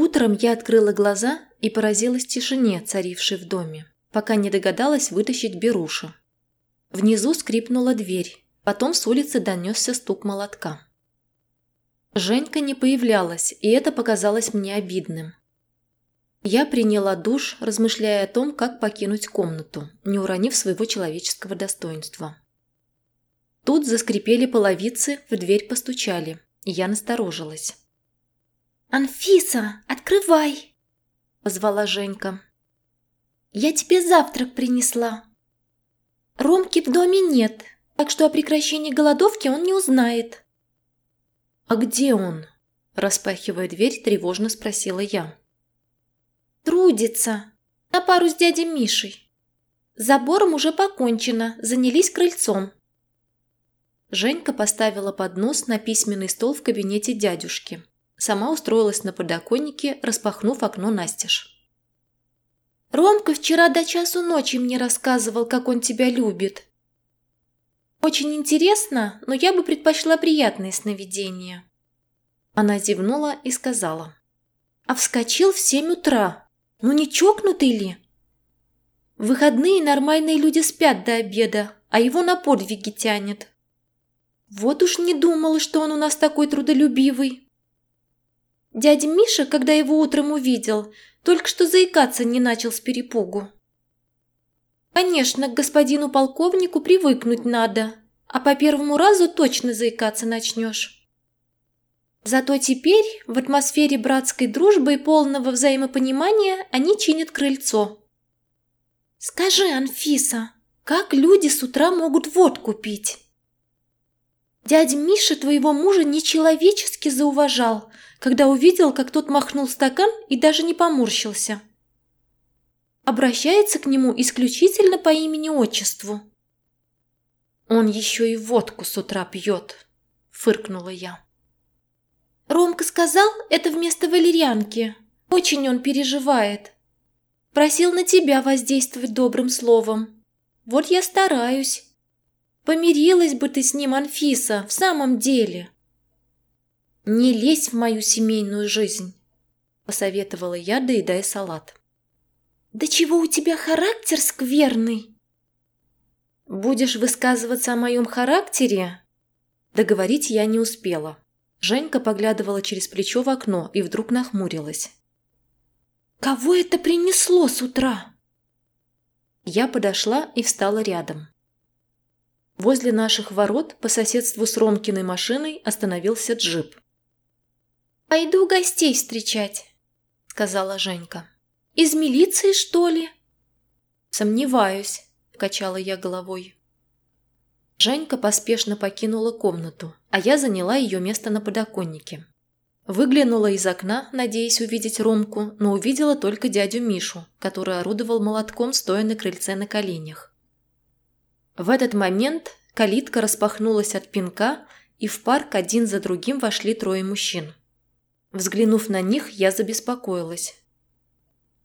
Утром я открыла глаза и поразилась тишине, царившей в доме, пока не догадалась вытащить берушу. Внизу скрипнула дверь, потом с улицы донесся стук молотка. Женька не появлялась, и это показалось мне обидным. Я приняла душ, размышляя о том, как покинуть комнату, не уронив своего человеческого достоинства. Тут заскрипели половицы, в дверь постучали, и я насторожилась. «Анфиса, открывай!» – позвала Женька. «Я тебе завтрак принесла. Ромки в доме нет, так что о прекращении голодовки он не узнает». «А где он?» – распахивая дверь, тревожно спросила я. Трудится. На пару с дядей Мишей. Забором уже покончено, занялись крыльцом. Женька поставила поднос на письменный стол в кабинете дядюшки. Сама устроилась на подоконнике, распахнув окно настежь. «Ромка вчера до часу ночи мне рассказывал, как он тебя любит. Очень интересно, но я бы предпочла приятные сновидения». Она зевнула и сказала. «А вскочил в семь утра. Ну не чокнутый ли? В выходные нормальные люди спят до обеда, а его на подвиги тянет. Вот уж не думала, что он у нас такой трудолюбивый. Дядя Миша, когда его утром увидел, только что заикаться не начал с перепугу. Конечно, к господину полковнику привыкнуть надо, а по первому разу точно заикаться начнешь. Зато теперь, в атмосфере братской дружбы и полного взаимопонимания, они чинят крыльцо. «Скажи, Анфиса, как люди с утра могут водку пить?» Дядя Миша твоего мужа нечеловечески зауважал, когда увидел, как тот махнул стакан и даже не поморщился. Обращается к нему исключительно по имени-отчеству. «Он еще и водку с утра пьет», — фыркнула я. Ромка сказал, это вместо валерьянки. Очень он переживает. Просил на тебя воздействовать добрым словом. Вот я стараюсь. Помирилась бы ты с ним, Анфиса, в самом деле. Не лезь в мою семейную жизнь, посоветовала я, доедая салат. Да чего у тебя характер скверный? Будешь высказываться о моем характере? Договорить я не успела. Женька поглядывала через плечо в окно и вдруг нахмурилась. «Кого это принесло с утра?» Я подошла и встала рядом. Возле наших ворот по соседству с Ромкиной машиной остановился джип. «Пойду гостей встречать», — сказала Женька. «Из милиции, что ли?» «Сомневаюсь», — качала я головой. Женька поспешно покинула комнату, а я заняла ее место на подоконнике. Выглянула из окна, надеясь увидеть Ромку, но увидела только дядю Мишу, который орудовал молотком, стоя на крыльце на коленях. В этот момент калитка распахнулась от пинка, и в парк один за другим вошли трое мужчин. Взглянув на них, я забеспокоилась.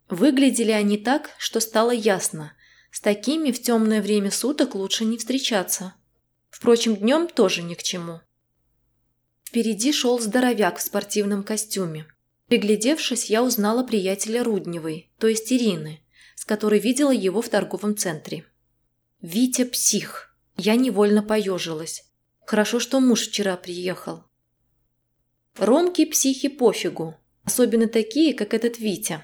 Выглядели они так, что стало ясно. С такими в темное время суток лучше не встречаться. Впрочем, днем тоже ни к чему. Впереди шел здоровяк в спортивном костюме. Приглядевшись, я узнала приятеля Рудневой, то есть Ирины, с которой видела его в торговом центре. Витя псих. Я невольно поежилась. Хорошо, что муж вчера приехал. Ромки психи пофигу, особенно такие, как этот Витя.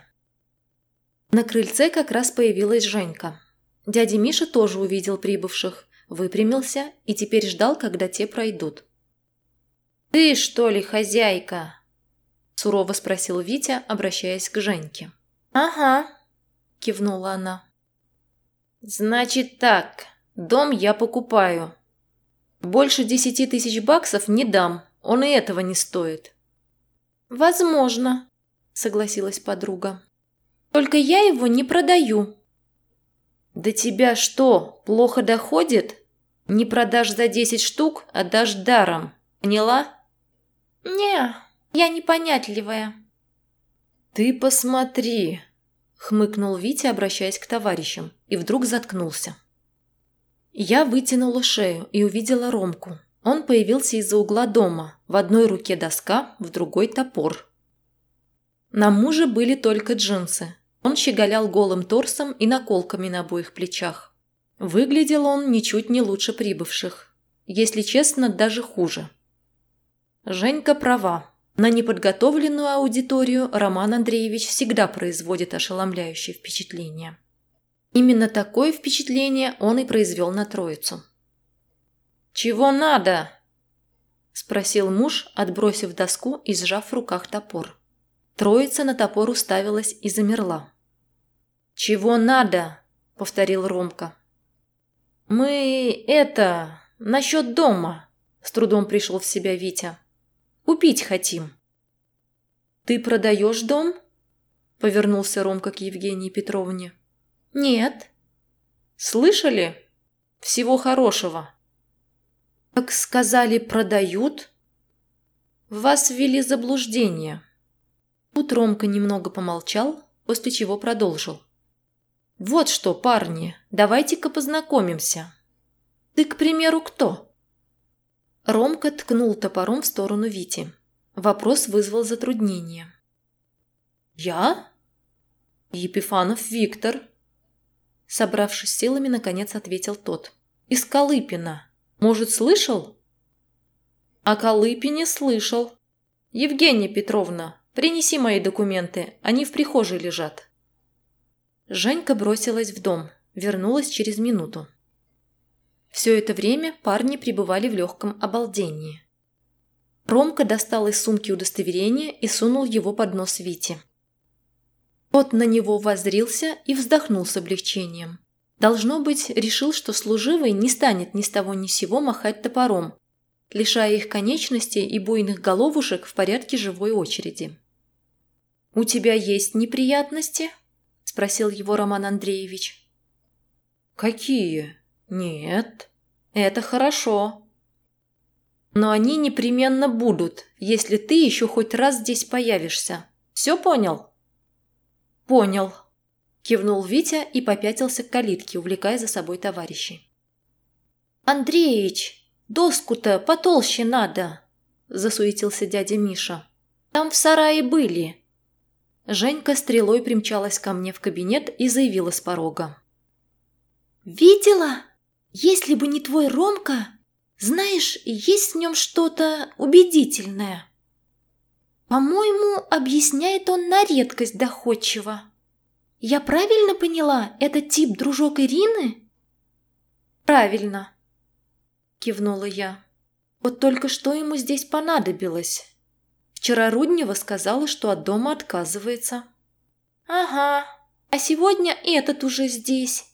На крыльце как раз появилась Женька. Дядя Миша тоже увидел прибывших выпрямился и теперь ждал, когда те пройдут. «Ты, что ли, хозяйка?» – сурово спросил Витя, обращаясь к Женьке. «Ага», – кивнула она. «Значит так, дом я покупаю. Больше десяти тысяч баксов не дам, он и этого не стоит». «Возможно», – согласилась подруга. «Только я его не продаю». «До тебя что, плохо доходит?» Не продашь за десять штук, отдашь даром. Поняла? Не, я непонятливая. Ты посмотри, хмыкнул Витя, обращаясь к товарищам, и вдруг заткнулся. Я вытянула шею и увидела Ромку. Он появился из-за угла дома. В одной руке доска, в другой топор. На муже были только джинсы. Он щеголял голым торсом и наколками на обоих плечах. Выглядел он ничуть не лучше прибывших. Если честно, даже хуже. Женька права. На неподготовленную аудиторию Роман Андреевич всегда производит ошеломляющее впечатление. Именно такое впечатление он и произвел на троицу. «Чего надо?» – спросил муж, отбросив доску и сжав в руках топор. Троица на топор уставилась и замерла. «Чего надо?» – повторил Ромка. «Мы это... насчет дома», – с трудом пришел в себя Витя. «Купить хотим». «Ты продаешь дом?» – повернулся Ромка к Евгении Петровне. «Нет». «Слышали? Всего хорошего». «Так сказали, продают?» «Вас ввели заблуждение». Тут Ромка немного помолчал, после чего продолжил. «Вот что, парни, давайте-ка познакомимся. Ты, к примеру, кто?» Ромка ткнул топором в сторону Вити. Вопрос вызвал затруднение. «Я?» «Епифанов Виктор», Собравшись силами, наконец ответил тот. «Из Колыпина. Может, слышал?» «О Колыпине слышал. Евгения Петровна, принеси мои документы, они в прихожей лежат». Женька бросилась в дом, вернулась через минуту. Все это время парни пребывали в легком обалдении. Ромка достал из сумки удостоверение и сунул его под нос Вити. Тот на него воззрился и вздохнул с облегчением. Должно быть, решил, что служивый не станет ни с того ни с сего махать топором, лишая их конечностей и буйных головушек в порядке живой очереди. «У тебя есть неприятности?» – спросил его Роман Андреевич. «Какие? Нет. Это хорошо. Но они непременно будут, если ты еще хоть раз здесь появишься. Все понял?» «Понял», – кивнул Витя и попятился к калитке, увлекая за собой товарищей. «Андреич, доску-то потолще надо», – засуетился дядя Миша. «Там в сарае были». Женька стрелой примчалась ко мне в кабинет и заявила с порога. «Видела? Если бы не твой Ромка, знаешь, есть в нем что-то убедительное». По-моему, объясняет он на редкость доходчиво. Я правильно поняла, это тип дружок Ирины? Правильно, кивнула я. Вот только что ему здесь понадобилось. Вчера Руднева сказала, что от дома отказывается. Ага, а сегодня этот уже здесь.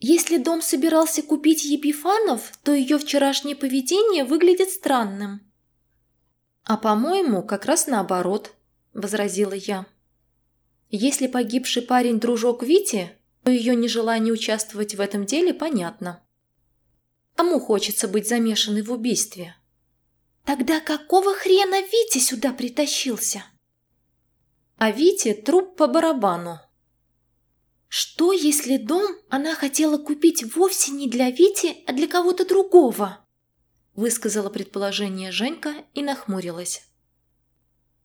Если дом собирался купить Епифанов, то ее вчерашнее поведение выглядит странным. «А по-моему, как раз наоборот», – возразила я. «Если погибший парень дружок Вити, то ее нежелание участвовать в этом деле понятно. Кому хочется быть замешанной в убийстве?» «Тогда какого хрена Витя сюда притащился?» «А Вите труп по барабану». «Что, если дом она хотела купить вовсе не для Вити, а для кого-то другого?» высказала предположение Женька и нахмурилась.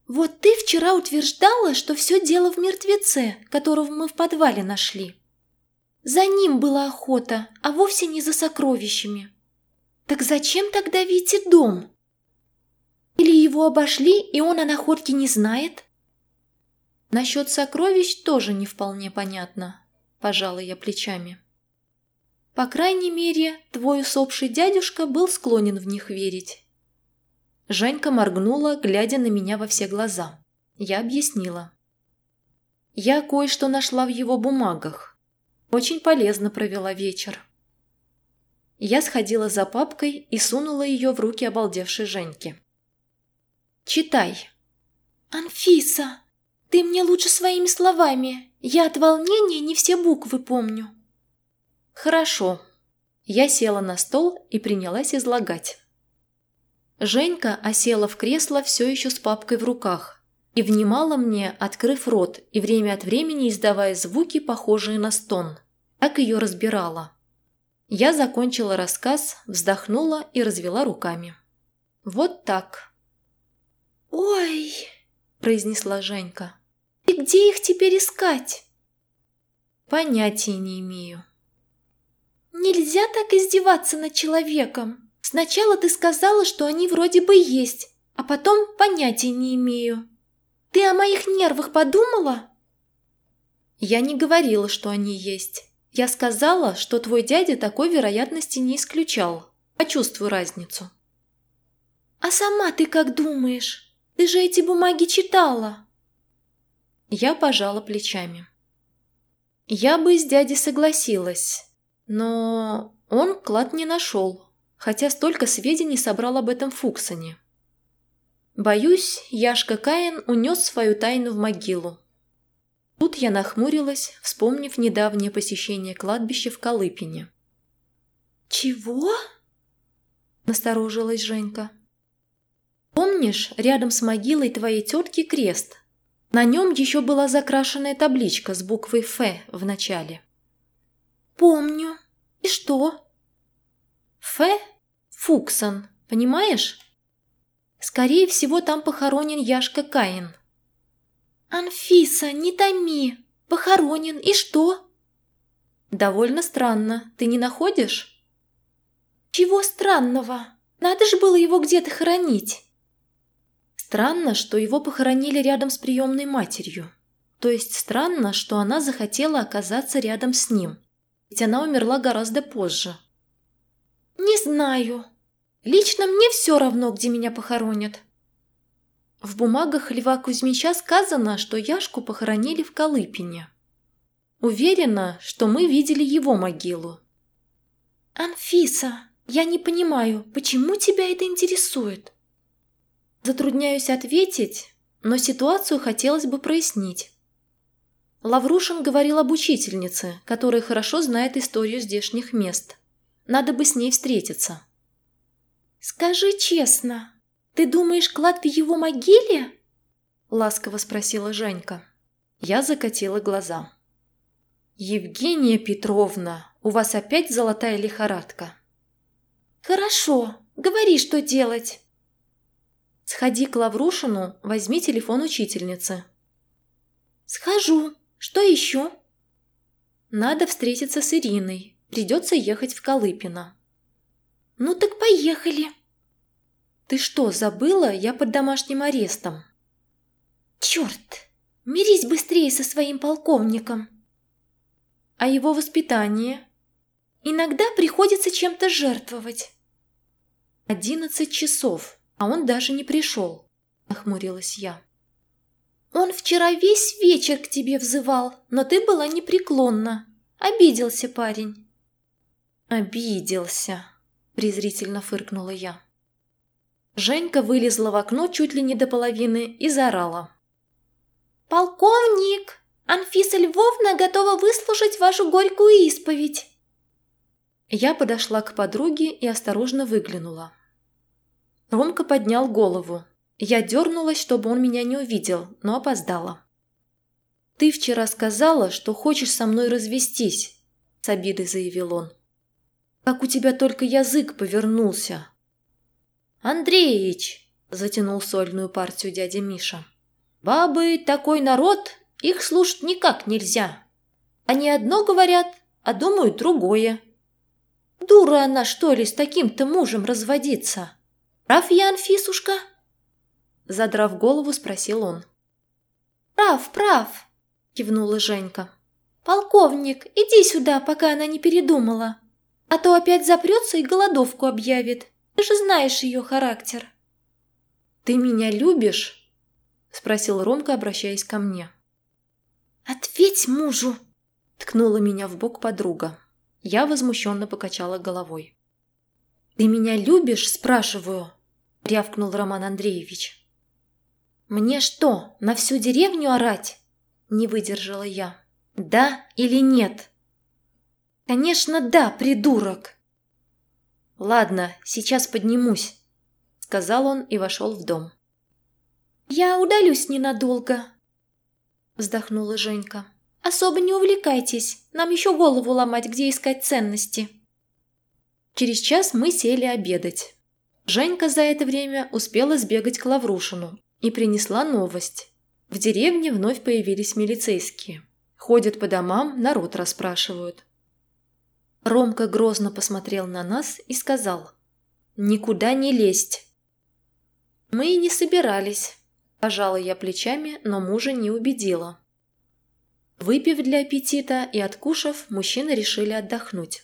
«Вот ты вчера утверждала, что все дело в мертвеце, которого мы в подвале нашли. За ним была охота, а вовсе не за сокровищами. Так зачем тогда Вите дом? Или его обошли, и он о находке не знает?» «Насчет сокровищ тоже не вполне понятно», – пожала я плечами. По крайней мере, твой усопший дядюшка был склонен в них верить. Женька моргнула, глядя на меня во все глаза. Я объяснила. Я кое-что нашла в его бумагах. Очень полезно провела вечер. Я сходила за папкой и сунула ее в руки обалдевшей Женьки. «Читай». «Анфиса, ты мне лучше своими словами. Я от волнения не все буквы помню». «Хорошо». Я села на стол и принялась излагать. Женька осела в кресло все еще с папкой в руках и внимала мне, открыв рот и время от времени издавая звуки, похожие на стон. Так ее разбирала. Я закончила рассказ, вздохнула и развела руками. Вот так. «Ой!» – произнесла Женька. «И где их теперь искать?» «Понятия не имею». «Нельзя так издеваться над человеком. Сначала ты сказала, что они вроде бы есть, а потом понятия не имею. Ты о моих нервах подумала?» «Я не говорила, что они есть. Я сказала, что твой дядя такой вероятности не исключал. Почувствую разницу». «А сама ты как думаешь? Ты же эти бумаги читала!» Я пожала плечами. Я бы с дядей согласилась, но он клад не нашел, хотя столько сведений собрал об этом Фуксоне. Боюсь, Яшка Каин унес свою тайну в могилу. Тут я нахмурилась, вспомнив недавнее посещение кладбища в Колыпине. «Чего?» – насторожилась Женька. Помнишь, рядом с могилой твоей тетки крест? На нем еще была закрашенная табличка с буквой «Ф» в начале. Помню. И что? Ф – Фуксон, понимаешь? Скорее всего, там похоронен Яшка Каин. Анфиса, не томи. Похоронен. И что? Довольно странно. Ты не находишь? Чего странного? Надо же было его где-то хоронить. Странно, что его похоронили рядом с приемной матерью. То есть странно, что она захотела оказаться рядом с ним. Ведь она умерла гораздо позже. «Не знаю. Лично мне все равно, где меня похоронят». В бумагах Льва Кузьмича сказано, что Яшку похоронили в Колыпине. Уверена, что мы видели его могилу. «Анфиса, я не понимаю, почему тебя это интересует?» Затрудняюсь ответить, но ситуацию хотелось бы прояснить. Лаврушин говорил об учительнице, которая хорошо знает историю здешних мест. Надо бы с ней встретиться. «Скажи честно, ты думаешь, клад в его могиле?» Ласково спросила Женька. Я закатила глаза. «Евгения Петровна, у вас опять золотая лихорадка?» «Хорошо, говори, что делать». Сходи к Лаврушину, возьми телефон учительницы. Схожу. Что еще? Надо встретиться с Ириной. Придется ехать в Колыпино. Ну так поехали. Ты что, забыла? Я под домашним арестом. Черт! Мирись быстрее со своим полковником. А его воспитание? Иногда приходится чем-то жертвовать. Одиннадцать часов. А он даже не пришел, нахмурилась я. Он вчера весь вечер к тебе взывал, но ты была непреклонна. Обиделся парень. Обиделся, презрительно фыркнула я. Женька вылезла в окно чуть ли не до половины и заорала. «Полковник! Анфиса Львовна готова выслушать вашу горькую исповедь!» Я подошла к подруге и осторожно выглянула. Ромка поднял голову. Я дернулась, чтобы он меня не увидел, но опоздала. «Ты вчера сказала, что хочешь со мной развестись», – с обидой заявил он. «Как у тебя только язык повернулся!» «Андреич!» – затянул сольную партию дядя Миша. «Бабы такой народ, их слушать никак нельзя. Они одно говорят, а думают другое. Дура она, что ли, с таким-то мужем разводиться?» «Прав я, Анфисушка?» Задрав голову, спросил он. «Прав, прав!» – кивнула Женька. «Полковник, иди сюда, пока она не передумала. А то опять запрется и голодовку объявит. Ты же знаешь ее характер». «Ты меня любишь?» – спросил Ромка, обращаясь ко мне. «Ответь мужу!» – ткнула меня в бок подруга. Я возмущенно покачала головой. «Ты меня любишь?» – спрашиваю – рявкнул Роман Андреевич. «Мне что, на всю деревню орать?» – не выдержала я. «Да или нет?» «Конечно, да, придурок!» «Ладно, сейчас поднимусь», – сказал он и вошел в дом. «Я удалюсь ненадолго», – вздохнула Женька. «Особо не увлекайтесь, нам еще голову ломать, где искать ценности». Через час мы сели обедать. Женька за это время успела сбегать к Лаврушину и принесла новость. В деревне вновь появились милицейские. Ходят по домам, народ расспрашивают. Ромка грозно посмотрел на нас и сказал «Никуда не лезть». Мы и не собирались. Пожала я плечами, но мужа не убедила. Выпив для аппетита и откушав, мужчины решили отдохнуть.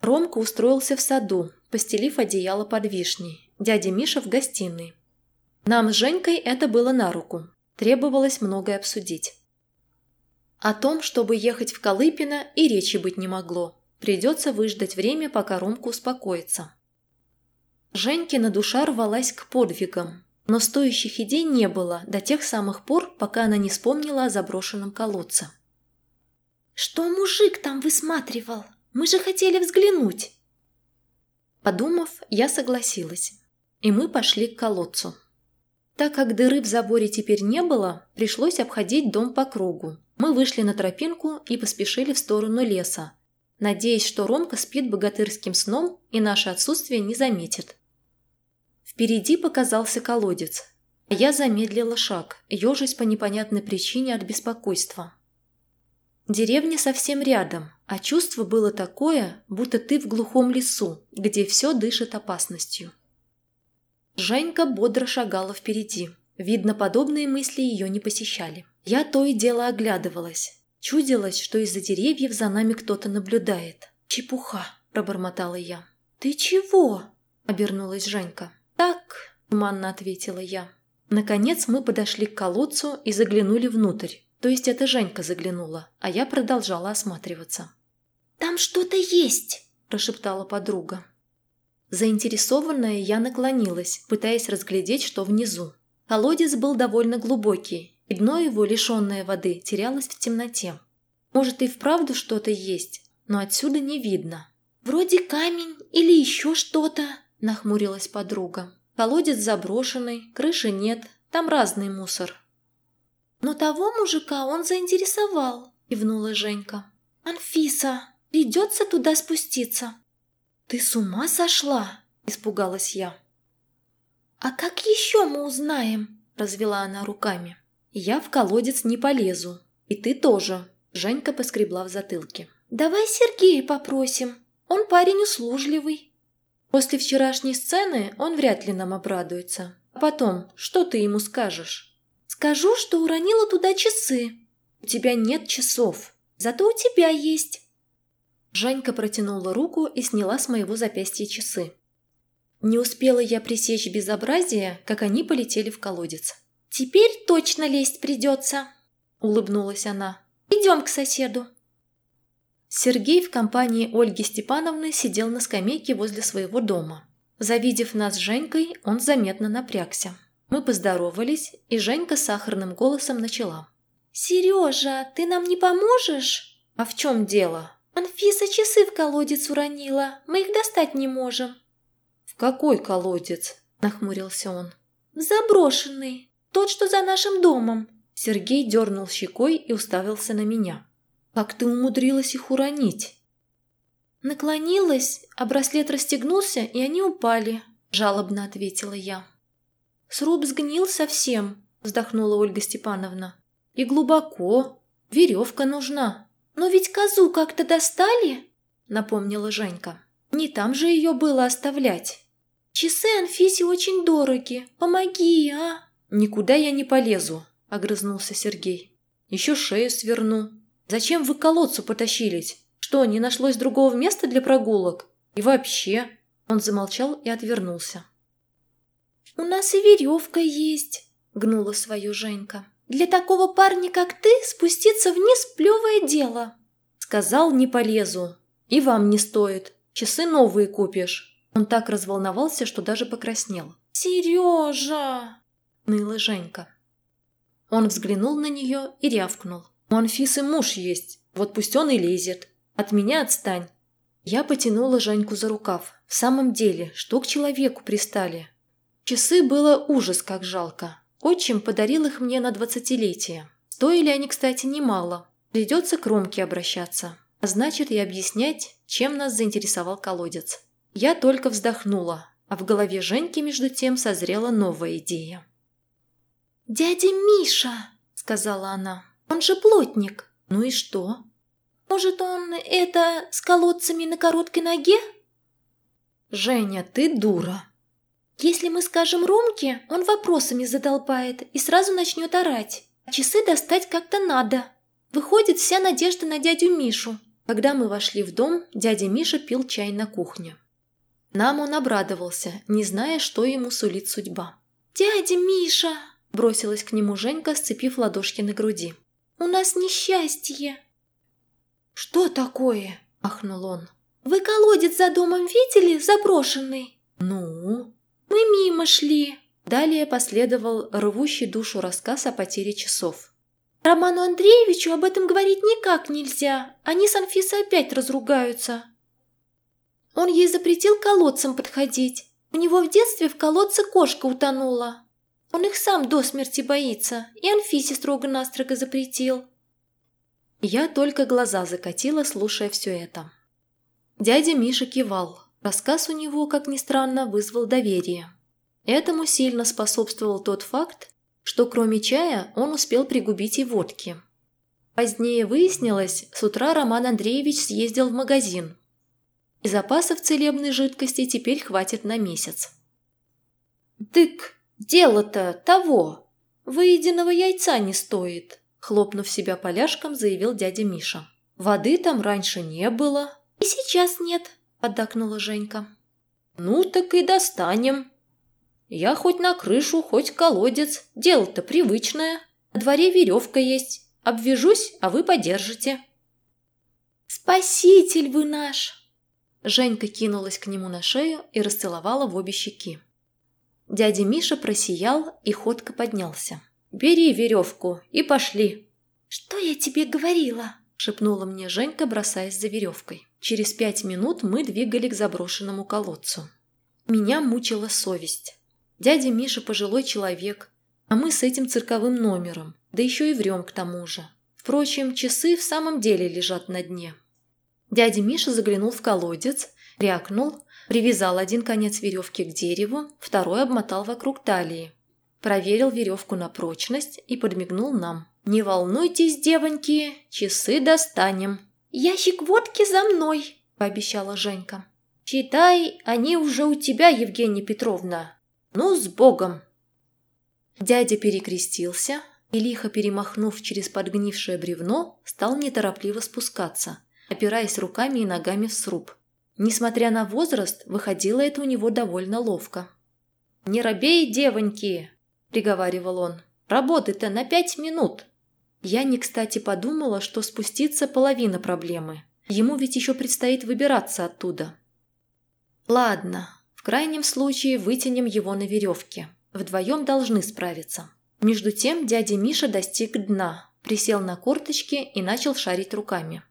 Ромка устроился в саду, постелив одеяло под вишней, дядя Миша в гостиной. Нам с Женькой это было на руку, требовалось многое обсудить. О том, чтобы ехать в Колыпино, и речи быть не могло. Придется выждать время, пока Ромка успокоится. Женькина душа рвалась к подвигам, но стоящих идей не было до тех самых пор, пока она не вспомнила о заброшенном колодце. «Что мужик там высматривал? Мы же хотели взглянуть!» Подумав, я согласилась, и мы пошли к колодцу. Так как дыры в заборе теперь не было, пришлось обходить дом по кругу. Мы вышли на тропинку и поспешили в сторону леса, надеясь, что Ромка спит богатырским сном и наше отсутствие не заметит. Впереди показался колодец. Я замедлила шаг, ежась по непонятной причине от беспокойства. Деревня совсем рядом, а чувство было такое, будто ты в глухом лесу, где все дышит опасностью. Женька бодро шагала впереди. Видно, подобные мысли ее не посещали. Я то и дело оглядывалась. Чудилось, что из-за деревьев за нами кто-то наблюдает. «Чепуха!» – пробормотала я. «Ты чего?» – обернулась Женька. «Так», – туманно ответила я. Наконец мы подошли к колодцу и заглянули внутрь. То есть это Женька заглянула, а я продолжала осматриваться. «Там что-то есть!» – прошептала подруга. Заинтересованная, я наклонилась, пытаясь разглядеть, что внизу. Колодец был довольно глубокий, и дно его, лишенное воды, терялось в темноте. Может, и вправду что-то есть, но отсюда не видно. «Вроде камень или еще что-то», – нахмурилась подруга. «Колодец заброшенный, крыши нет, там разный мусор». «Но того мужика он заинтересовал», – кивнула Женька. «Анфиса, придется туда спуститься». «Ты с ума сошла?» – испугалась я. «А как еще мы узнаем?» – развела она руками. «Я в колодец не полезу. И ты тоже», – Женька поскребла в затылке. «Давай Сергея попросим. Он парень услужливый». После вчерашней сцены он вряд ли нам обрадуется. А потом, что ты ему скажешь? Скажу, что уронила туда часы. У тебя нет часов. Зато у тебя есть. Жанька протянула руку и сняла с моего запястья часы. Не успела я пресечь безобразие, как они полетели в колодец. «Теперь точно лезть придется», — улыбнулась она. «Идем к соседу». Сергей в компании Ольги Степановны сидел на скамейке возле своего дома. Завидев нас с Женькой, он заметно напрягся. Мы поздоровались, и Женька сахарным голосом начала. «Сережа, ты нам не поможешь?» «А в чем дело?» «Анфиса часы в колодец уронила. Мы их достать не можем». «В какой колодец?» – нахмурился он. «В заброшенный. Тот, что за нашим домом». Сергей дернул щекой и уставился на меня. Как ты умудрилась их уронить?» «Наклонилась, а браслет расстегнулся, и они упали», – жалобно ответила я. «Сруб сгнил совсем», – вздохнула Ольга Степановна. «И глубоко. Веревка нужна». «Но ведь козу как-то достали?» – напомнила Женька. «Не там же ее было оставлять». «Часы Анфисе очень дороги. Помоги, а!» «Никуда я не полезу», – огрызнулся Сергей. «Еще шею сверну». Зачем вы к колодцу потащились? Что, не нашлось другого места для прогулок? И вообще...» Он замолчал и отвернулся. «У нас и веревка есть», — гнула свою Женька. «Для такого парня, как ты, спуститься вниз — плевое дело». «Сказал, не полезу. И вам не стоит. Часы новые купишь». Он так разволновался, что даже покраснел. «Сережа!» — ныла Женька. Он взглянул на нее и рявкнул. У Анфисы муж есть, вот пусть он и лезет. От меня отстань. Я потянула Женьку за рукав. В самом деле, что к человеку пристали? Часы было ужас как жалко. Отчим подарил их мне на двадцатилетие. Стоили они, кстати, немало. Придется к Ромке обращаться. А значит, и объяснять, чем нас заинтересовал колодец. Я только вздохнула, а в голове Женьки между тем созрела новая идея. «Дядя Миша!» – сказала она. «Он же плотник!» «Ну и что?» «Может, он это с колодцами на короткой ноге?» «Женя, ты дура!» «Если мы скажем Ромке, он вопросами задолбает и сразу начнет орать. Часы достать как-то надо. Выходит, вся надежда на дядю Мишу». Когда мы вошли в дом, дядя Миша пил чай на кухне. Нам он обрадовался, не зная, что ему сулит судьба. «Дядя Миша!» – бросилась к нему Женька, сцепив ладошки на груди. «У нас несчастье!» «Что такое?» – ахнул он. «Вы колодец за домом видели, заброшенный?» «Ну?» «Мы мимо шли». Далее последовал рвущий душу рассказ о потере часов. Роману Андреевичу об этом говорить никак нельзя. Они с Анфисой опять разругаются. Он ей запретил колодцам подходить. У него в детстве в колодце кошка утонула. Он их сам до смерти боится, и Анфисе строго-настрого запретил. Я только глаза закатила, слушая все это. Дядя Миша кивал. Рассказ у него, как ни странно, вызвал доверие. Этому сильно способствовал тот факт, что кроме чая он успел пригубить и водки. Позднее выяснилось, с утра Роман Андреевич съездил в магазин. И запасов целебной жидкости теперь хватит на месяц. «Дык, дело-то того! Выеденного яйца не стоит!» Хлопнув себя поляшком, заявил дядя Миша. «Воды там раньше не было». «И сейчас нет», – поддакнула Женька. «Ну так и достанем», я хоть на крышу, хоть колодец. Дело-то привычное. На дворе веревка есть. Обвяжусь, а вы подержите. «Спаситель вы наш!» Женька кинулась к нему на шею и расцеловала в обе щеки. Дядя Миша просиял и ходко поднялся. «Бери веревку и пошли!» «Что я тебе говорила?» – шепнула мне Женька, бросаясь за веревкой. Через пять минут мы двигали к заброшенному колодцу. Меня мучила совесть. Дядя Миша пожилой человек, а мы с этим цирковым номером, да еще и врем к тому же. Впрочем, часы в самом деле лежат на дне. Дядя Миша заглянул в колодец, рякнул, привязал один конец веревки к дереву, второй обмотал вокруг талии. Проверил веревку на прочность и подмигнул нам. «Не волнуйтесь, девоньки, часы достанем». «Ящик водки за мной», – пообещала Женька. «Считай, они уже у тебя, Евгения Петровна», ну, с Богом!» Дядя перекрестился и, лихо перемахнув через подгнившее бревно, стал неторопливо спускаться, опираясь руками и ногами в сруб. Несмотря на возраст, выходило это у него довольно ловко. «Не робей, девоньки!» – приговаривал он. «Работы-то на пять минут!» Я не кстати подумала, что спуститься половина проблемы. Ему ведь еще предстоит выбираться оттуда. «Ладно, в крайнем случае вытянем его на веревке. Вдвоем должны справиться. Между тем дядя Миша достиг дна, присел на корточки и начал шарить руками.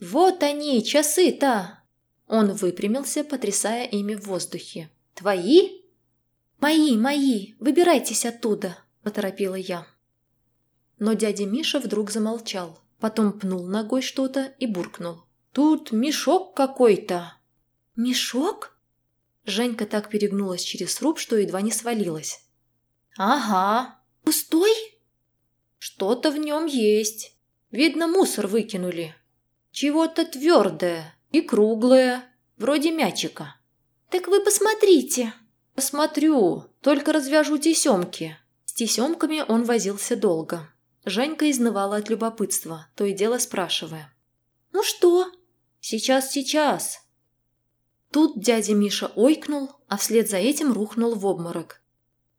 «Вот они, часы-то!» Он выпрямился, потрясая ими в воздухе. «Твои?» «Мои, мои! Выбирайтесь оттуда!» – поторопила я. Но дядя Миша вдруг замолчал, потом пнул ногой что-то и буркнул. «Тут мешок какой-то!» «Мешок?» Женька так перегнулась через сруб, что едва не свалилась. «Ага. Пустой?» «Что-то в нем есть. Видно, мусор выкинули. Чего-то твердое и круглое, вроде мячика». «Так вы посмотрите». «Посмотрю, только развяжу тесемки». С тесемками он возился долго. Женька изнывала от любопытства, то и дело спрашивая. «Ну что?» «Сейчас, сейчас. Тут дядя Миша ойкнул, а вслед за этим рухнул в обморок.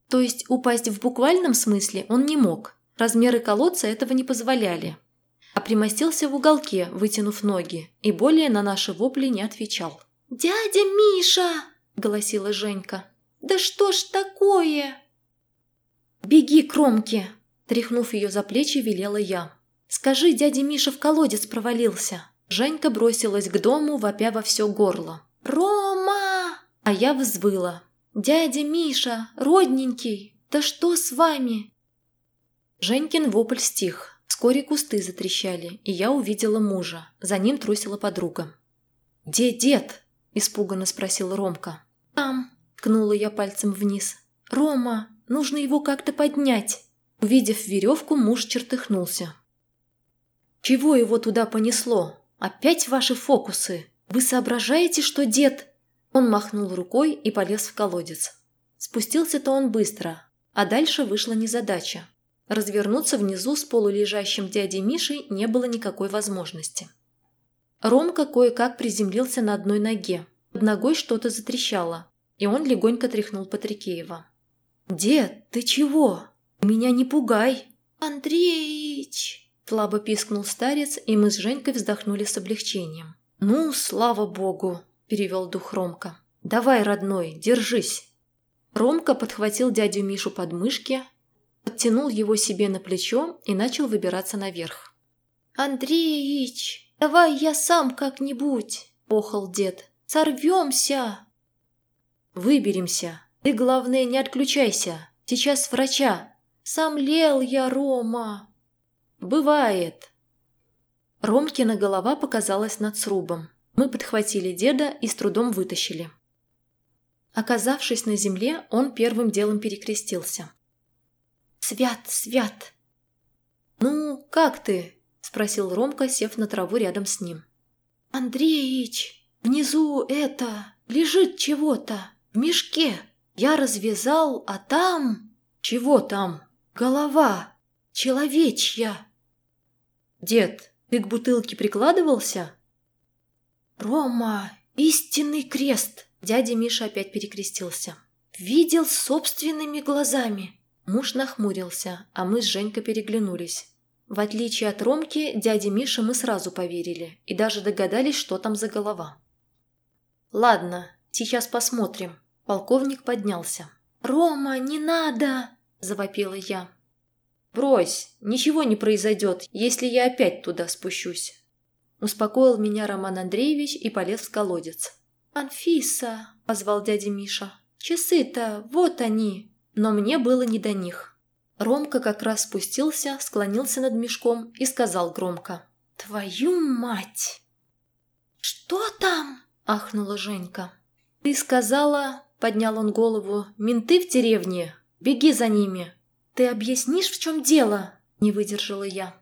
То есть упасть в буквальном смысле он не мог, размеры колодца этого не позволяли. А примостился в уголке, вытянув ноги, и более на наши вопли не отвечал. «Дядя Миша!» – голосила Женька. «Да что ж такое?» «Беги к Ромке!» – тряхнув ее за плечи, велела я. «Скажи, дядя Миша в колодец провалился!» Женька бросилась к дому, вопя во все горло. «Рома!» А я взвыла. «Дядя Миша, родненький, да что с вами?» Женькин вопль стих. Вскоре кусты затрещали, и я увидела мужа. За ним трусила подруга. «Где дед?» – испуганно спросил Ромка. «Там», – ткнула я пальцем вниз. «Рома, Нужно его как-то поднять». Увидев веревку, муж чертыхнулся. «Чего его туда понесло? Опять ваши фокусы? Вы соображаете, что дед...» Он махнул рукой и полез в колодец. Спустился-то он быстро, а дальше вышла незадача. Развернуться внизу с полулежащим дядей Мишей не было никакой возможности. Ромка кое-как приземлился на одной ноге. Под ногой что-то затрещало, и он легонько тряхнул Патрикеева. «Дед, ты чего? Меня не пугай!» «Андреич!» – слабо пискнул старец, и мы с Женькой вздохнули с облегчением. «Ну, слава богу!» – перевел дух Ромка. «Давай, родной, держись!» Ромка подхватил дядю Мишу под мышки, подтянул его себе на плечо и начал выбираться наверх. «Андреич, давай я сам как-нибудь!» – охал дед. «Сорвемся!» «Выберемся. Ты, главное, не отключайся. Сейчас врача. Сам лел я, Рома!» «Бывает!» Ромкина голова показалась над срубом. Мы подхватили деда и с трудом вытащили. Оказавшись на земле, он первым делом перекрестился. «Свят, свят!» «Ну, как ты?» – спросил Ромка, сев на траву рядом с ним. «Андреич, внизу это, лежит чего-то, в мешке. Я развязал, а там...» «Чего там?» «Голова, человечья». «Дед, ты к бутылке прикладывался?» «Рома, истинный крест!» Дядя Миша опять перекрестился. «Видел собственными глазами!» Муж нахмурился, а мы с Женькой переглянулись. В отличие от Ромки, дяде Мише мы сразу поверили и даже догадались, что там за голова. «Ладно, сейчас посмотрим». Полковник поднялся. «Рома, не надо!» – завопила я. «Брось, ничего не произойдет, если я опять туда спущусь». Успокоил меня Роман Андреевич и полез в колодец. «Анфиса!» – позвал дядя Миша. «Часы-то, вот они!» Но мне было не до них. Ромка как раз спустился, склонился над мешком и сказал громко. «Твою мать!» «Что там?» – ахнула Женька. «Ты сказала...» – поднял он голову. «Менты в деревне. Беги за ними!» «Ты объяснишь, в чем дело?» – не выдержала я.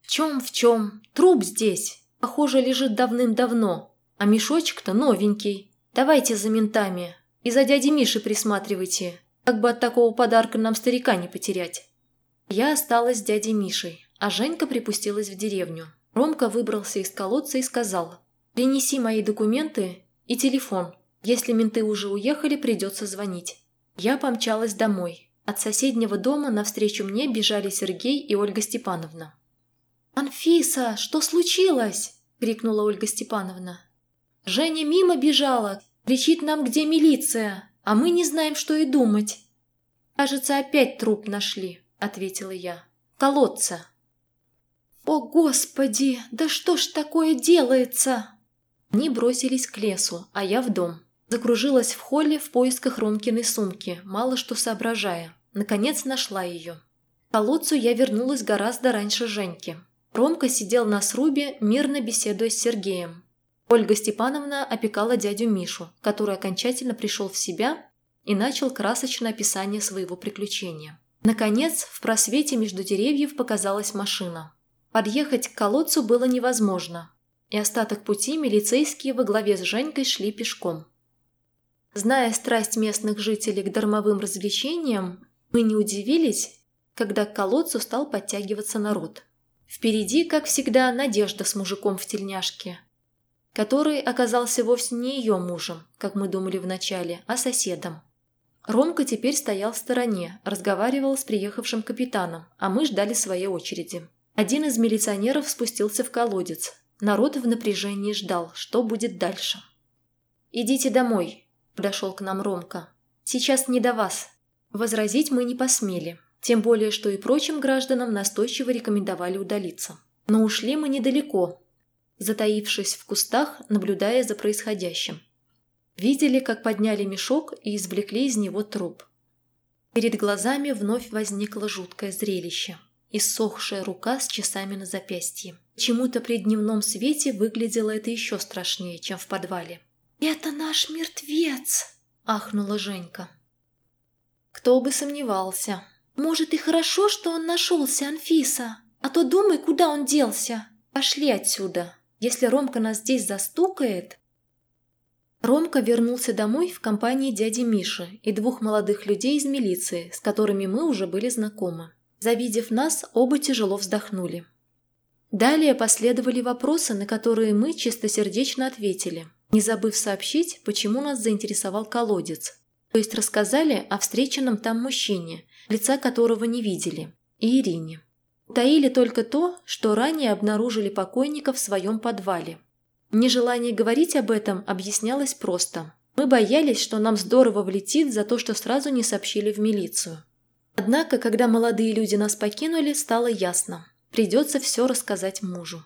«В чем, в чем? Труп здесь. Похоже, лежит давным-давно. А мешочек-то новенький. Давайте за ментами. И за дядей Мишей присматривайте. Как бы от такого подарка нам старика не потерять. Я осталась с дядей Мишей, а Женька припустилась в деревню. Ромка выбрался из колодца и сказал, «Принеси мои документы и телефон. Если менты уже уехали, придется звонить». Я помчалась домой. От соседнего дома навстречу мне бежали Сергей и Ольга Степановна. «Анфиса, что случилось?» – крикнула Ольга Степановна. Женя мимо бежала, кричит нам, где милиция, а мы не знаем, что и думать. «Кажется, опять труп нашли», — ответила я. «Колодца». «О, Господи, да что ж такое делается?» Они бросились к лесу, а я в дом. Закружилась в холле в поисках Ромкиной сумки, мало что соображая. Наконец нашла ее. К колодцу я вернулась гораздо раньше Женьки. Ромка сидел на срубе, мирно беседуя с Сергеем. Ольга Степановна опекала дядю Мишу, который окончательно пришел в себя и начал красочное описание своего приключения. Наконец, в просвете между деревьев показалась машина. Подъехать к колодцу было невозможно, и остаток пути милицейские во главе с Женькой шли пешком. Зная страсть местных жителей к дармовым развлечениям, мы не удивились, когда к колодцу стал подтягиваться народ. Впереди, как всегда, Надежда с мужиком в тельняшке – который оказался вовсе не ее мужем, как мы думали вначале, а соседом. Ромка теперь стоял в стороне, разговаривал с приехавшим капитаном, а мы ждали своей очереди. Один из милиционеров спустился в колодец. Народ в напряжении ждал, что будет дальше. «Идите домой», – подошел к нам Ромка. «Сейчас не до вас». Возразить мы не посмели, тем более, что и прочим гражданам настойчиво рекомендовали удалиться. Но ушли мы недалеко, затаившись в кустах, наблюдая за происходящим. Видели, как подняли мешок и извлекли из него труп. Перед глазами вновь возникло жуткое зрелище. Иссохшая рука с часами на запястье. Чему-то при дневном свете выглядело это еще страшнее, чем в подвале. «Это наш мертвец!» – ахнула Женька. Кто бы сомневался. Может и хорошо, что он нашелся, Анфиса. А то думай, куда он делся. Пошли отсюда. Если Ромка нас здесь застукает... Ромка вернулся домой в компании дяди Миши и двух молодых людей из милиции, с которыми мы уже были знакомы. Завидев нас, оба тяжело вздохнули. Далее последовали вопросы, на которые мы чистосердечно ответили, не забыв сообщить, почему нас заинтересовал колодец. То есть рассказали о встреченном там мужчине, лица которого не видели, и Ирине. Таили только то, что ранее обнаружили покойника в своем подвале. Нежелание говорить об этом объяснялось просто. Мы боялись, что нам здорово влетит за то, что сразу не сообщили в милицию. Однако, когда молодые люди нас покинули, стало ясно. Придется все рассказать мужу.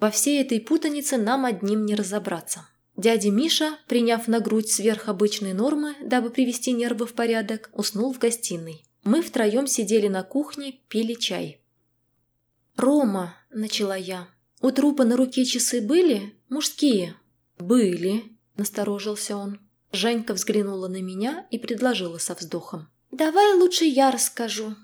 Во всей этой путанице нам одним не разобраться. Дядя Миша, приняв на грудь сверхобычные нормы, дабы привести нервы в порядок, уснул в гостиной. Мы втроем сидели на кухне, пили чай. «Рома», — начала я, — «у трупа на руке часы были? Мужские?» «Были», — насторожился он. Женька взглянула на меня и предложила со вздохом. «Давай лучше я расскажу».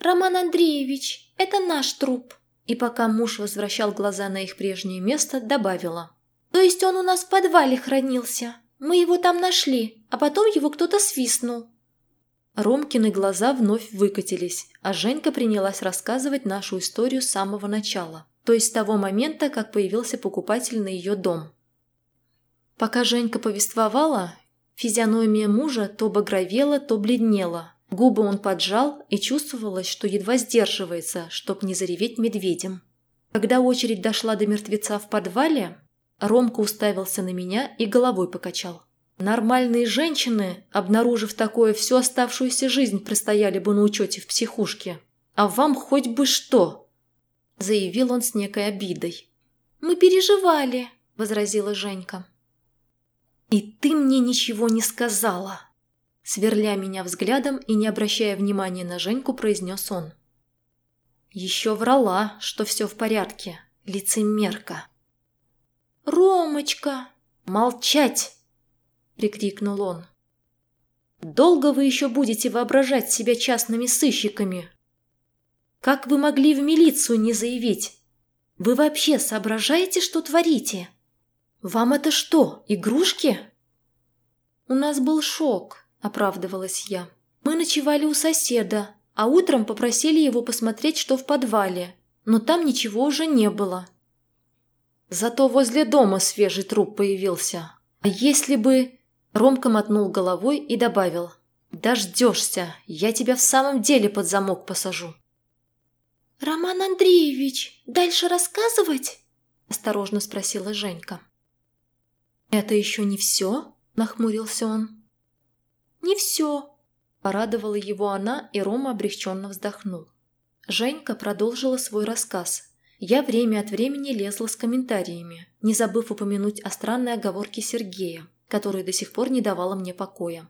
«Роман Андреевич, это наш труп». И пока муж возвращал глаза на их прежнее место, добавила. «То есть он у нас в подвале хранился? Мы его там нашли, а потом его кто-то свистнул. Ромкины глаза вновь выкатились, а Женька принялась рассказывать нашу историю с самого начала, то есть с того момента, как появился покупатель на ее дом. Пока Женька повествовала, физиономия мужа то багровела, то бледнела. Губы он поджал, и чувствовалось, что едва сдерживается, чтоб не зареветь медведем. Когда очередь дошла до мертвеца в подвале, Ромка уставился на меня и головой покачал. Нормальные женщины, обнаружив такое, всю оставшуюся жизнь простояли бы на учете в психушке. А вам хоть бы что!» Заявил он с некой обидой. «Мы переживали», — возразила Женька. «И ты мне ничего не сказала!» Сверля меня взглядом и не обращая внимания на Женьку, произнес он. «Еще врала, что все в порядке, лицемерка!» «Ромочка!» «Молчать!» – прикрикнул он. «Долго вы еще будете воображать себя частными сыщиками? Как вы могли в милицию не заявить? Вы вообще соображаете, что творите? Вам это что, игрушки?» «У нас был шок», – оправдывалась я. «Мы ночевали у соседа, а утром попросили его посмотреть, что в подвале, но там ничего уже не было». Зато возле дома свежий труп появился. А если бы... Ромка мотнул головой и добавил. «Дождешься, я тебя в самом деле под замок посажу». «Роман Андреевич, дальше рассказывать?» – осторожно спросила Женька. «Это еще не все?» – нахмурился он. «Не все», – порадовала его она, и Рома облегченно вздохнул. Женька продолжила свой рассказ. Я время от времени лезла с комментариями, не забыв упомянуть о странной оговорке Сергея, которая до сих пор не давала мне покоя.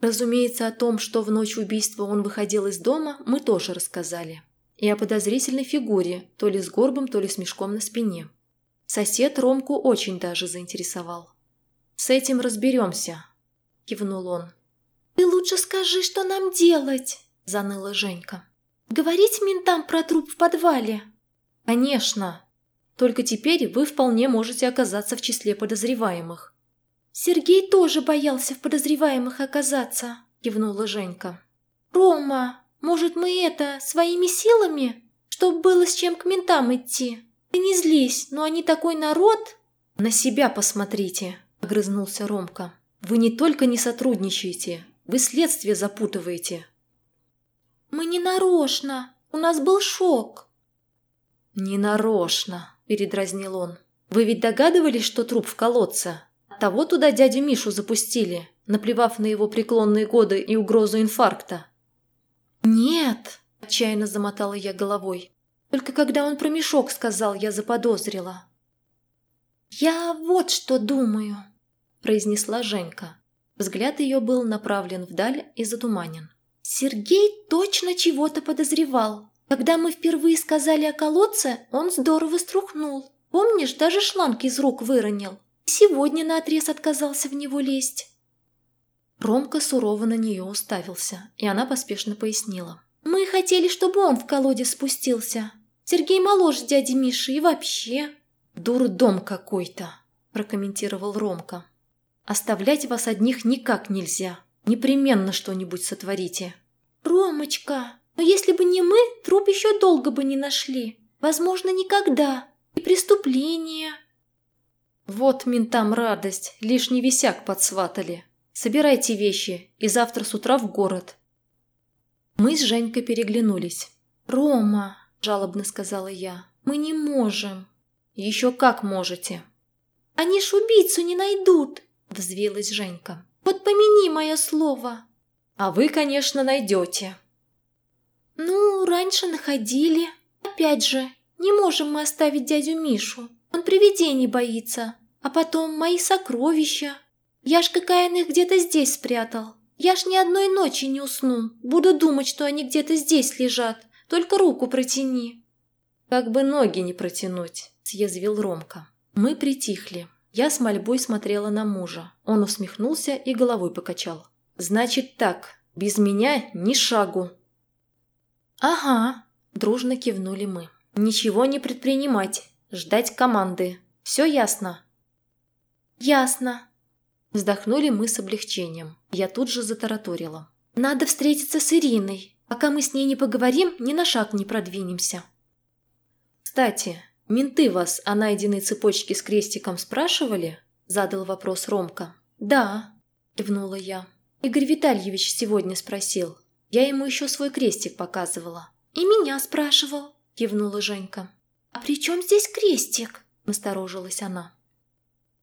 Разумеется, о том, что в ночь убийства он выходил из дома, мы тоже рассказали. И о подозрительной фигуре, то ли с горбом, то ли с мешком на спине. Сосед Ромку очень даже заинтересовал. «С этим разберемся», – кивнул он. «Ты лучше скажи, что нам делать», – заныла Женька. «Говорить ментам про труп в подвале?» «Конечно. Только теперь вы вполне можете оказаться в числе подозреваемых. «Сергей тоже боялся в подозреваемых оказаться», – кивнула Женька. «Рома, может, мы это, своими силами? Чтоб было с чем к ментам идти. Ты не злись, но они такой народ...» «На себя посмотрите», – огрызнулся Ромка. «Вы не только не сотрудничаете, вы следствие запутываете». «Мы не нарочно, у нас был шок». «Не нарочно», – передразнил он. «Вы ведь догадывались, что труп в колодце?» Того туда дядю Мишу запустили, наплевав на его преклонные годы и угрозу инфаркта. «Нет!» – отчаянно замотала я головой. Только когда он про мешок сказал, я заподозрила. «Я вот что думаю», – произнесла Женька. Взгляд ее был направлен вдаль и затуманен. «Сергей точно чего-то подозревал. Когда мы впервые сказали о колодце, он здорово струхнул. Помнишь, даже шланг из рук выронил. Сегодня наотрез отказался в него лезть. Ромка сурово на нее уставился, и она поспешно пояснила. «Мы хотели, чтобы он в колодец спустился. Сергей моложе дяди Миши и вообще...» «Дурдом какой-то», – прокомментировал Ромка. «Оставлять вас одних никак нельзя. Непременно что-нибудь сотворите». «Ромочка, но если бы не мы, труп еще долго бы не нашли. Возможно, никогда. И преступление...» «Вот ментам радость, лишний висяк подсватали. Собирайте вещи и завтра с утра в город». Мы с Женькой переглянулись. «Рома», – жалобно сказала я, – «мы не можем». «Еще как можете». «Они ж убийцу не найдут», – взвилась Женька. «Вот помяни мое слово». «А вы, конечно, найдете». «Ну, раньше находили. Опять же, не можем мы оставить дядю Мишу. Он привидений боится. А потом мои сокровища. Я ж какая их где-то здесь спрятал. Я ж ни одной ночи не усну. Буду думать, что они где-то здесь лежат. Только руку протяни». «Как бы ноги не протянуть», – съязвил Ромка. Мы притихли. Я с мольбой смотрела на мужа. Он усмехнулся и головой покачал. «Значит так, без меня ни шагу». «Ага», – дружно кивнули мы. «Ничего не предпринимать, ждать команды. Все ясно?» «Ясно», Вздохнули мы с облегчением. Я тут же затараторила. «Надо встретиться с Ириной. Пока мы с ней не поговорим, ни на шаг не продвинемся». «Кстати, менты вас о найденной цепочке с крестиком спрашивали?» Задал вопрос Ромка. «Да», – кивнула я. «Игорь Витальевич сегодня спросил. Я ему еще свой крестик показывала». «И меня спрашивал», – кивнула Женька. «А при чем здесь крестик?» – насторожилась она.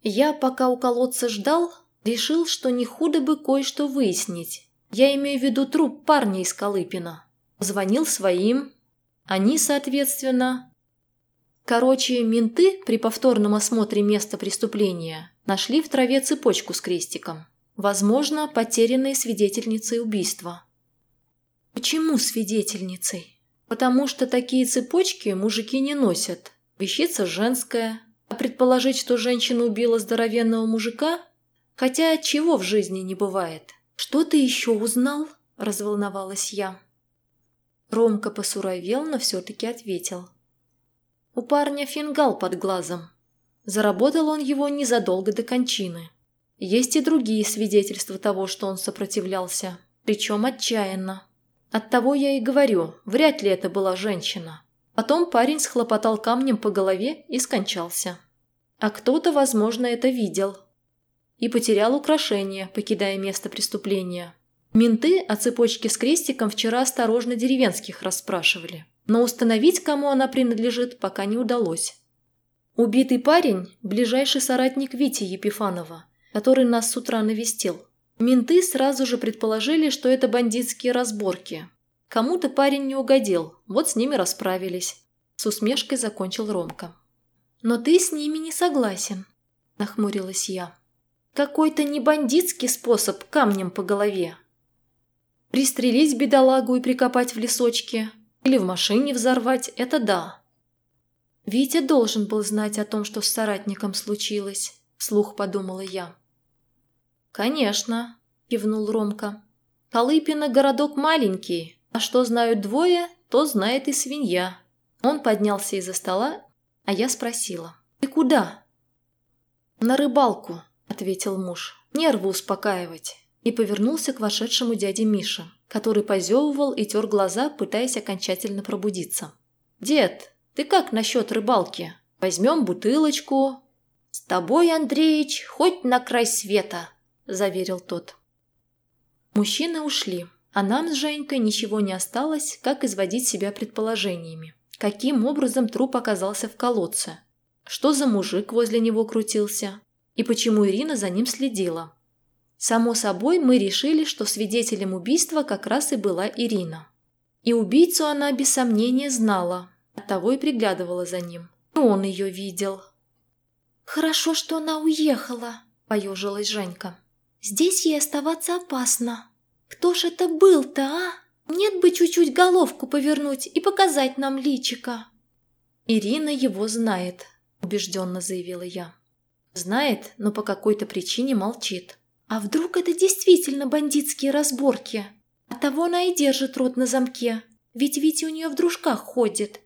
Я, пока у колодца ждал, решил, что не худо бы кое-что выяснить. Я имею в виду труп парня из Колыпина. Звонил своим. Они, соответственно... Короче, менты при повторном осмотре места преступления нашли в траве цепочку с крестиком. Возможно, потерянной свидетельницей убийства. Почему свидетельницей? Потому что такие цепочки мужики не носят. Вещица женская, а предположить, что женщина убила здоровенного мужика? Хотя чего в жизни не бывает. «Что ты еще узнал?» – разволновалась я. Ромка посуровел, но все-таки ответил. У парня фингал под глазом. Заработал он его незадолго до кончины. Есть и другие свидетельства того, что он сопротивлялся, причем отчаянно. Оттого я и говорю, вряд ли это была женщина. Потом парень схлопотал камнем по голове и скончался. А кто-то, возможно, это видел. И потерял украшение, покидая место преступления. Менты о цепочке с крестиком вчера осторожно деревенских расспрашивали. Но установить, кому она принадлежит, пока не удалось. Убитый парень – ближайший соратник Вити Епифанова, который нас с утра навестил. Менты сразу же предположили, что это бандитские разборки, Кому-то парень не угодил, вот с ними расправились. С усмешкой закончил Ромка. «Но ты с ними не согласен», – нахмурилась я. «Какой-то не бандитский способ камнем по голове». Пристрелить бедолагу и прикопать в лесочке или в машине взорвать – это да. Витя должен был знать о том, что с соратником случилось, – слух подумала я. «Конечно», – кивнул Ромка. «Колыпино – городок маленький, а что знают двое, то знает и свинья. Он поднялся из-за стола, а я спросила. «Ты куда?» «На рыбалку», – ответил муж. «Нервы успокаивать». И повернулся к вошедшему дяде Мише, который позевывал и тер глаза, пытаясь окончательно пробудиться. «Дед, ты как насчет рыбалки? Возьмем бутылочку?» «С тобой, Андреич, хоть на край света», – заверил тот. Мужчины ушли. А нам с Женькой ничего не осталось, как изводить себя предположениями. Каким образом труп оказался в колодце? Что за мужик возле него крутился? И почему Ирина за ним следила? Само собой, мы решили, что свидетелем убийства как раз и была Ирина. И убийцу она без сомнения знала, оттого и приглядывала за ним. И он ее видел. «Хорошо, что она уехала», – поежилась Женька. «Здесь ей оставаться опасно». Кто ж это был-то, а? Нет бы чуть-чуть головку повернуть и показать нам личика. Ирина его знает, убежденно заявила я. Знает, но по какой-то причине молчит. А вдруг это действительно бандитские разборки? Оттого она и держит рот на замке, ведь Витя у нее в дружках ходит.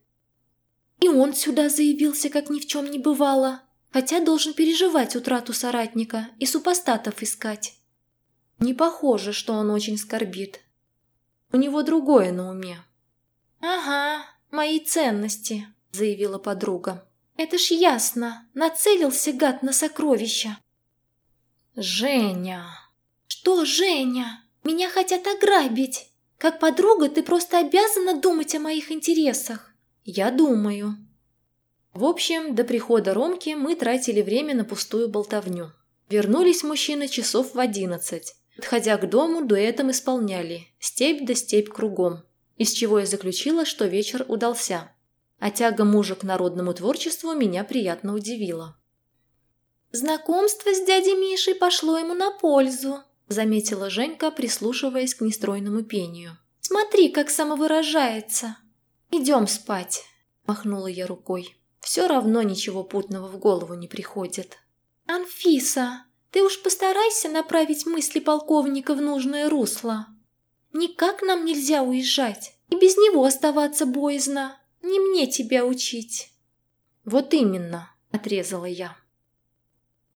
И он сюда заявился, как ни в чем не бывало, хотя должен переживать утрату соратника и супостатов искать. Не похоже, что он очень скорбит. У него другое на уме. «Ага, мои ценности», — заявила подруга. «Это ж ясно, нацелился гад на сокровища». «Женя!» «Что, Женя? Меня хотят ограбить. Как подруга ты просто обязана думать о моих интересах». «Я думаю». В общем, до прихода Ромки мы тратили время на пустую болтовню. Вернулись мужчины часов в одиннадцать. Подходя к дому, дуэтом исполняли «Степь да степь кругом», из чего я заключила, что вечер удался. А тяга мужа к народному творчеству меня приятно удивила. «Знакомство с дядей Мишей пошло ему на пользу», заметила Женька, прислушиваясь к нестройному пению. «Смотри, как самовыражается!» «Идем спать», – махнула я рукой. «Все равно ничего путного в голову не приходит». «Анфиса, ты уж постарайся направить мысли полковника в нужное русло. Никак нам нельзя уезжать, и без него оставаться боязно. Не мне тебя учить». «Вот именно», – отрезала я.